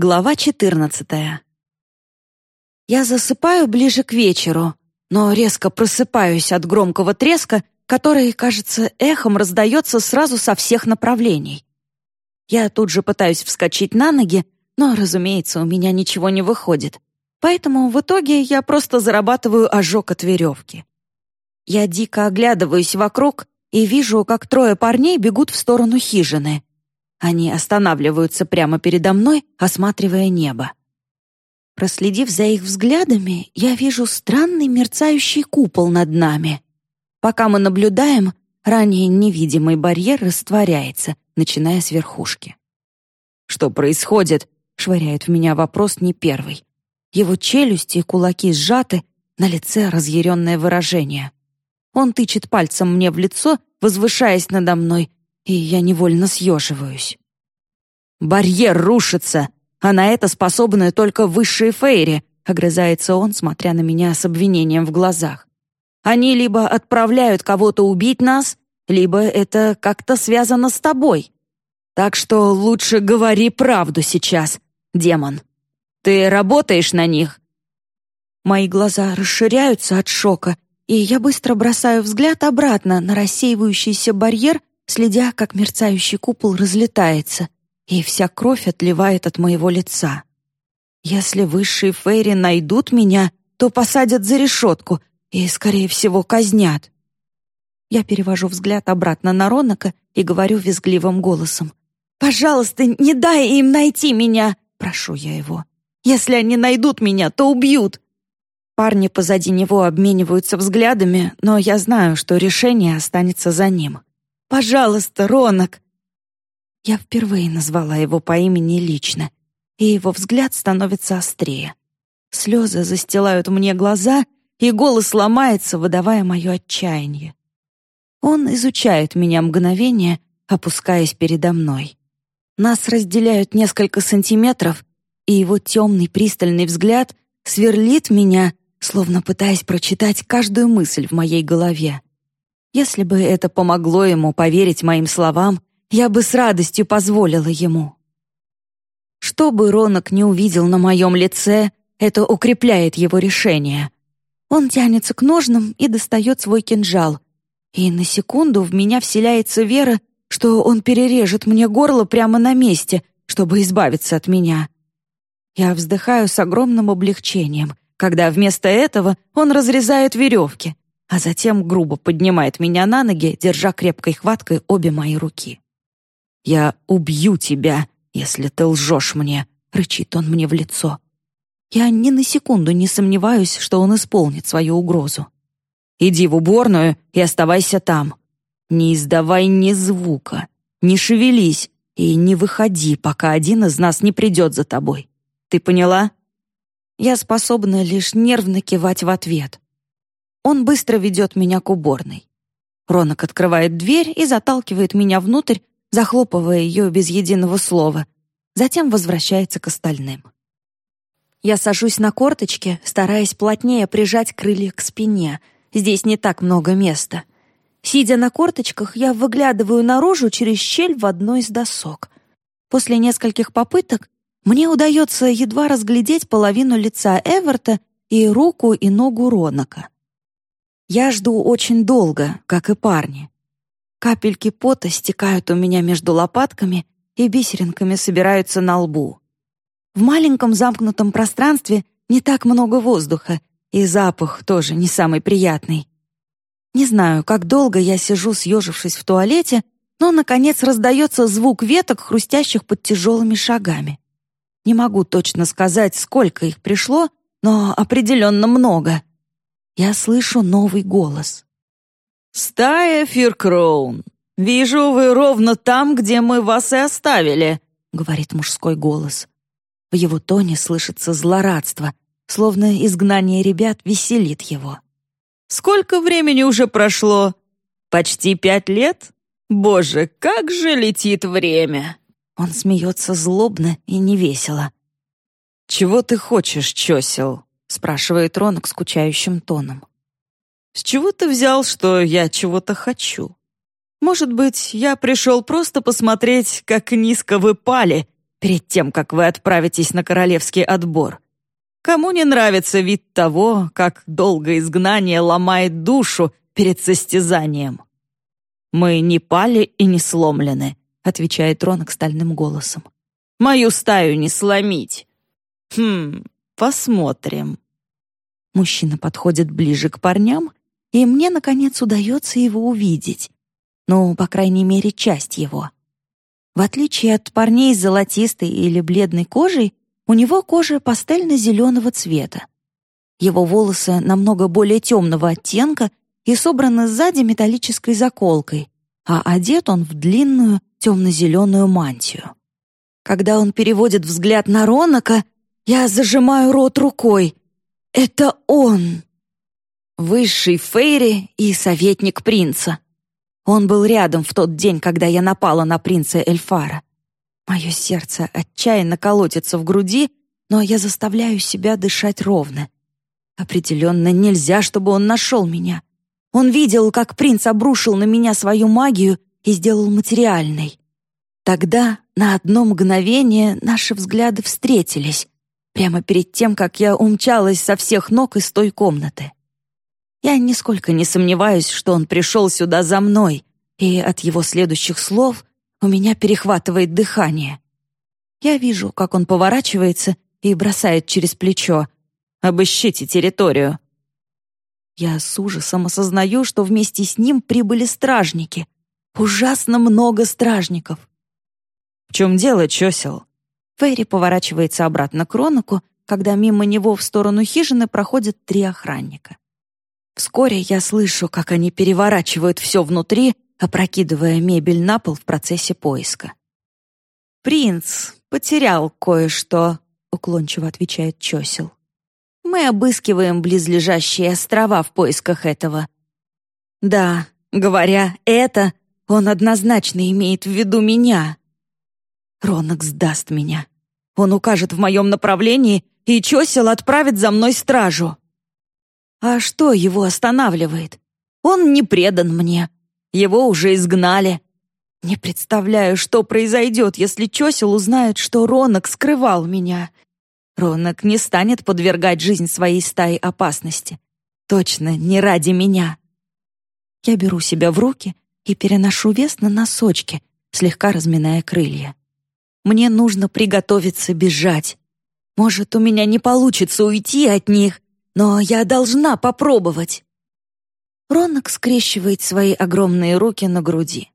Глава 14. Я засыпаю ближе к вечеру, но резко просыпаюсь от громкого треска, который, кажется, эхом раздается сразу со всех направлений. Я тут же пытаюсь вскочить на ноги, но, разумеется, у меня ничего не выходит. Поэтому в итоге я просто зарабатываю ожог от веревки. Я дико оглядываюсь вокруг и вижу, как трое парней бегут в сторону хижины — они останавливаются прямо передо мной, осматривая небо. Проследив за их взглядами, я вижу странный мерцающий купол над нами. Пока мы наблюдаем, ранее невидимый барьер растворяется, начиная с верхушки. «Что происходит?» — швыряет в меня вопрос не первый. Его челюсти и кулаки сжаты, на лице разъяренное выражение. Он тычет пальцем мне в лицо, возвышаясь надо мной, и я невольно съеживаюсь. «Барьер рушится, а на это способны только высшие фейри», огрызается он, смотря на меня с обвинением в глазах. «Они либо отправляют кого-то убить нас, либо это как-то связано с тобой. Так что лучше говори правду сейчас, демон. Ты работаешь на них?» Мои глаза расширяются от шока, и я быстро бросаю взгляд обратно на рассеивающийся барьер следя, как мерцающий купол разлетается, и вся кровь отливает от моего лица. Если высшие фейри найдут меня, то посадят за решетку и, скорее всего, казнят. Я перевожу взгляд обратно на Ронака и говорю визгливым голосом. «Пожалуйста, не дай им найти меня!» — прошу я его. «Если они найдут меня, то убьют!» Парни позади него обмениваются взглядами, но я знаю, что решение останется за ним. Пожалуйста, Ронок!» Я впервые назвала его по имени лично, и его взгляд становится острее. Слезы застилают мне глаза, и голос ломается, выдавая мое отчаяние. Он изучает меня мгновение, опускаясь передо мной. Нас разделяют несколько сантиметров, и его темный пристальный взгляд сверлит меня, словно пытаясь прочитать каждую мысль в моей голове. Если бы это помогло ему поверить моим словам, я бы с радостью позволила ему. Что бы Ронок не увидел на моем лице, это укрепляет его решение. Он тянется к ножнам и достает свой кинжал. И на секунду в меня вселяется вера, что он перережет мне горло прямо на месте, чтобы избавиться от меня. Я вздыхаю с огромным облегчением, когда вместо этого он разрезает веревки — а затем грубо поднимает меня на ноги, держа крепкой хваткой обе мои руки. «Я убью тебя, если ты лжешь мне», — рычит он мне в лицо. Я ни на секунду не сомневаюсь, что он исполнит свою угрозу. «Иди в уборную и оставайся там. Не издавай ни звука, не шевелись и не выходи, пока один из нас не придет за тобой. Ты поняла?» Я способна лишь нервно кивать в ответ. Он быстро ведет меня к уборной. Ронок открывает дверь и заталкивает меня внутрь, захлопывая ее без единого слова. Затем возвращается к остальным. Я сажусь на корточки, стараясь плотнее прижать крылья к спине. Здесь не так много места. Сидя на корточках, я выглядываю наружу через щель в одной из досок. После нескольких попыток мне удается едва разглядеть половину лица Эверта и руку и ногу Ронака. Я жду очень долго, как и парни. Капельки пота стекают у меня между лопатками и бисеринками собираются на лбу. В маленьком замкнутом пространстве не так много воздуха, и запах тоже не самый приятный. Не знаю, как долго я сижу, съежившись в туалете, но, наконец, раздается звук веток, хрустящих под тяжелыми шагами. Не могу точно сказать, сколько их пришло, но определенно много я слышу новый голос. «Стая Фиркроун, вижу, вы ровно там, где мы вас и оставили», — говорит мужской голос. В его тоне слышится злорадство, словно изгнание ребят веселит его. «Сколько времени уже прошло? Почти пять лет? Боже, как же летит время!» Он смеется злобно и невесело. «Чего ты хочешь, Чосел?» — спрашивает Ронок скучающим тоном. «С чего ты взял, что я чего-то хочу? Может быть, я пришел просто посмотреть, как низко вы пали, перед тем, как вы отправитесь на королевский отбор. Кому не нравится вид того, как долгое изгнание ломает душу перед состязанием? «Мы не пали и не сломлены», — отвечает Ронок стальным голосом. «Мою стаю не сломить». «Хм, посмотрим». Мужчина подходит ближе к парням, и мне, наконец, удается его увидеть. Ну, по крайней мере, часть его. В отличие от парней с золотистой или бледной кожей, у него кожа пастельно-зеленого цвета. Его волосы намного более темного оттенка и собраны сзади металлической заколкой, а одет он в длинную темно-зеленую мантию. Когда он переводит взгляд на Ронака, я зажимаю рот рукой. Это он! Высший Фейри и советник принца. Он был рядом в тот день, когда я напала на принца Эльфара. Мое сердце отчаянно колотится в груди, но я заставляю себя дышать ровно. Определенно нельзя, чтобы он нашел меня. Он видел, как принц обрушил на меня свою магию и сделал материальной. Тогда на одно мгновение наши взгляды встретились, прямо перед тем, как я умчалась со всех ног из той комнаты. Я нисколько не сомневаюсь, что он пришел сюда за мной, и от его следующих слов у меня перехватывает дыхание. Я вижу, как он поворачивается и бросает через плечо. «Обыщите территорию». Я с ужасом осознаю, что вместе с ним прибыли стражники. Ужасно много стражников. «В чем дело, Чосел?» Ферри поворачивается обратно к Ронаку, когда мимо него в сторону хижины проходят три охранника. Вскоре я слышу, как они переворачивают все внутри, опрокидывая мебель на пол в процессе поиска. «Принц потерял кое-что», — уклончиво отвечает Чосел. «Мы обыскиваем близлежащие острова в поисках этого». «Да, говоря это, он однозначно имеет в виду меня». Ронок сдаст меня. Он укажет в моем направлении, и Чосел отправит за мной стражу. А что его останавливает? Он не предан мне. Его уже изгнали. Не представляю, что произойдет, если Чосел узнает, что Ронок скрывал меня. Ронок не станет подвергать жизнь своей стаи опасности. Точно, не ради меня. Я беру себя в руки и переношу вес на носочки, слегка разминая крылья. Мне нужно приготовиться бежать. Может, у меня не получится уйти от них, но я должна попробовать. Ронок скрещивает свои огромные руки на груди.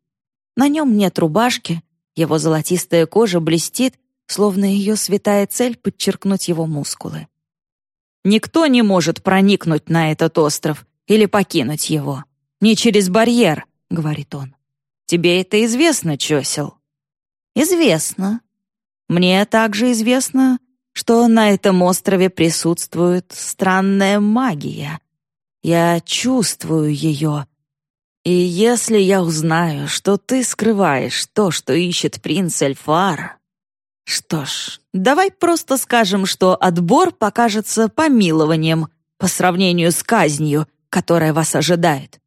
На нем нет рубашки, его золотистая кожа блестит, словно ее святая цель подчеркнуть его мускулы. «Никто не может проникнуть на этот остров или покинуть его. Не через барьер», — говорит он. «Тебе это известно, Чосел?» «Известно. Мне также известно, что на этом острове присутствует странная магия. Я чувствую ее. И если я узнаю, что ты скрываешь то, что ищет принц Эльфар... Что ж, давай просто скажем, что отбор покажется помилованием по сравнению с казнью, которая вас ожидает.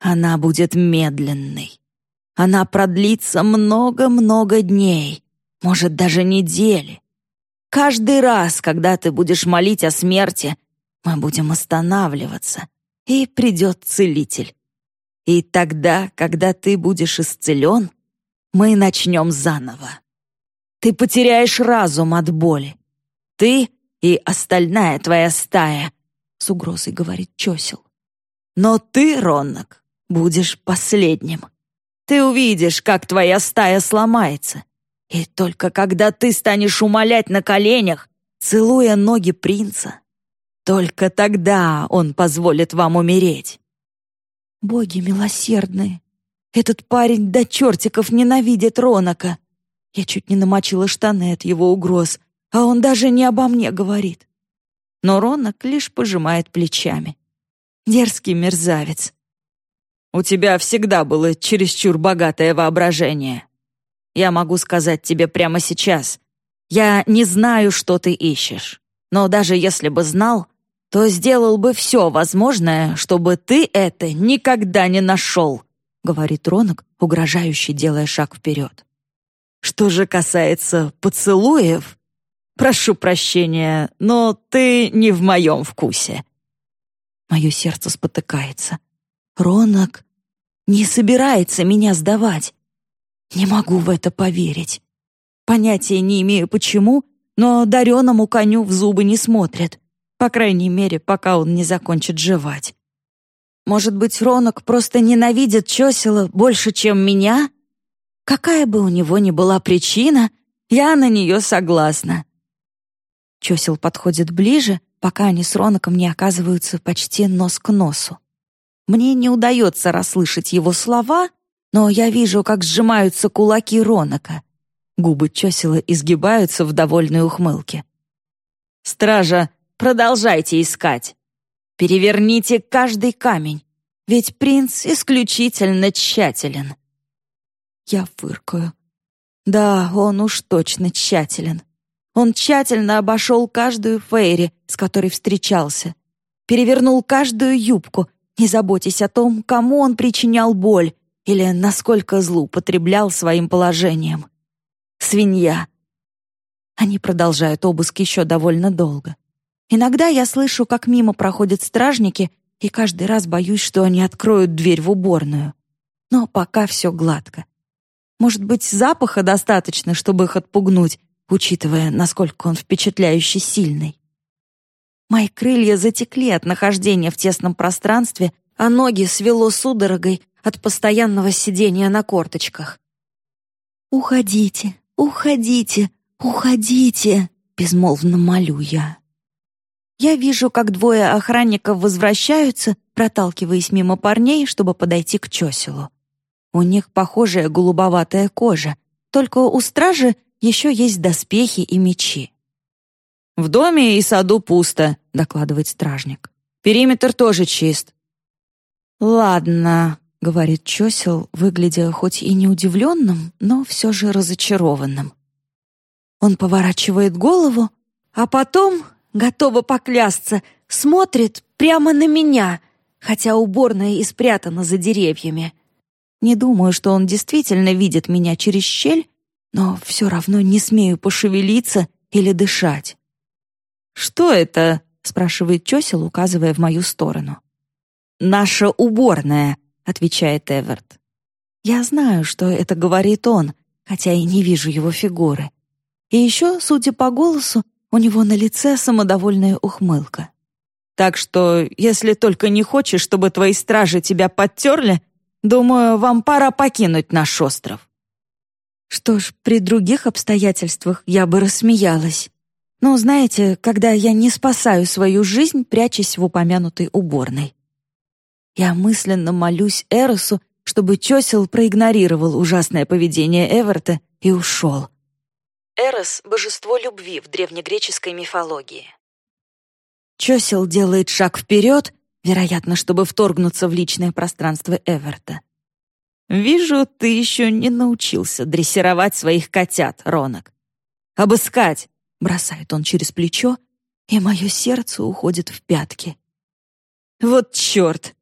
Она будет медленной. Она продлится много-много дней, может, даже недели. Каждый раз, когда ты будешь молить о смерти, мы будем останавливаться, и придет целитель. И тогда, когда ты будешь исцелен, мы начнем заново. Ты потеряешь разум от боли. Ты и остальная твоя стая, — с угрозой говорит Чосел. Но ты, Роннок, будешь последним. Ты увидишь, как твоя стая сломается, и только когда ты станешь умолять на коленях, целуя ноги принца, только тогда он позволит вам умереть. Боги милосердные, этот парень до чертиков ненавидит Ронака. Я чуть не намочила штаны от его угроз, а он даже не обо мне говорит. Но Ронак лишь пожимает плечами. Дерзкий мерзавец. У тебя всегда было чересчур богатое воображение. Я могу сказать тебе прямо сейчас. Я не знаю, что ты ищешь. Но даже если бы знал, то сделал бы все возможное, чтобы ты это никогда не нашел», — говорит Ронок, угрожающе делая шаг вперед. Что же касается поцелуев, прошу прощения, но ты не в моем вкусе. Мое сердце спотыкается. Ронок не собирается меня сдавать. Не могу в это поверить. Понятия не имею почему, но дареному коню в зубы не смотрят. По крайней мере, пока он не закончит жевать. Может быть, Ронок просто ненавидит Чосила больше, чем меня? Какая бы у него ни была причина, я на нее согласна. Чосил подходит ближе, пока они с Роноком не оказываются почти нос к носу. Мне не удается расслышать его слова, но я вижу, как сжимаются кулаки Ронака. Губы Чосила изгибаются в довольной ухмылке. «Стража, продолжайте искать. Переверните каждый камень, ведь принц исключительно тщателен». Я фыркаю. Да, он уж точно тщателен. Он тщательно обошел каждую фейри, с которой встречался. Перевернул каждую юбку, не заботясь о том, кому он причинял боль или насколько злоупотреблял своим положением. Свинья. Они продолжают обыск еще довольно долго. Иногда я слышу, как мимо проходят стражники, и каждый раз боюсь, что они откроют дверь в уборную. Но пока все гладко. Может быть, запаха достаточно, чтобы их отпугнуть, учитывая, насколько он впечатляюще сильный. Мои крылья затекли от нахождения в тесном пространстве, а ноги свело судорогой от постоянного сидения на корточках. «Уходите, уходите, уходите!» — безмолвно молю я. Я вижу, как двое охранников возвращаются, проталкиваясь мимо парней, чтобы подойти к чоселу. У них похожая голубоватая кожа, только у стражи еще есть доспехи и мечи. «В доме и саду пусто», — докладывает стражник. «Периметр тоже чист». «Ладно», — говорит Чосел, выглядя хоть и не удивленным, но все же разочарованным. Он поворачивает голову, а потом, готово поклясться, смотрит прямо на меня, хотя уборная и спрятана за деревьями. Не думаю, что он действительно видит меня через щель, но все равно не смею пошевелиться или дышать. «Что это?» — спрашивает Чосел, указывая в мою сторону. «Наша уборная», — отвечает Эверт. Я знаю, что это говорит он, хотя и не вижу его фигуры. И еще, судя по голосу, у него на лице самодовольная ухмылка. Так что, если только не хочешь, чтобы твои стражи тебя подтерли, думаю, вам пора покинуть наш остров. Что ж, при других обстоятельствах я бы рассмеялась. Но знаете, когда я не спасаю свою жизнь, прячась в упомянутой уборной. Я мысленно молюсь Эросу, чтобы Чосел проигнорировал ужасное поведение Эверта и ушел. Эрос — божество любви в древнегреческой мифологии. Чосел делает шаг вперед, вероятно, чтобы вторгнуться в личное пространство Эверта. «Вижу, ты еще не научился дрессировать своих котят, Ронок. Обыскать, Бросает он через плечо, и мое сердце уходит в пятки. Вот черт!